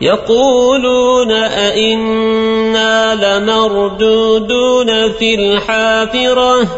يقولون أئنا لمردودون في الحافرة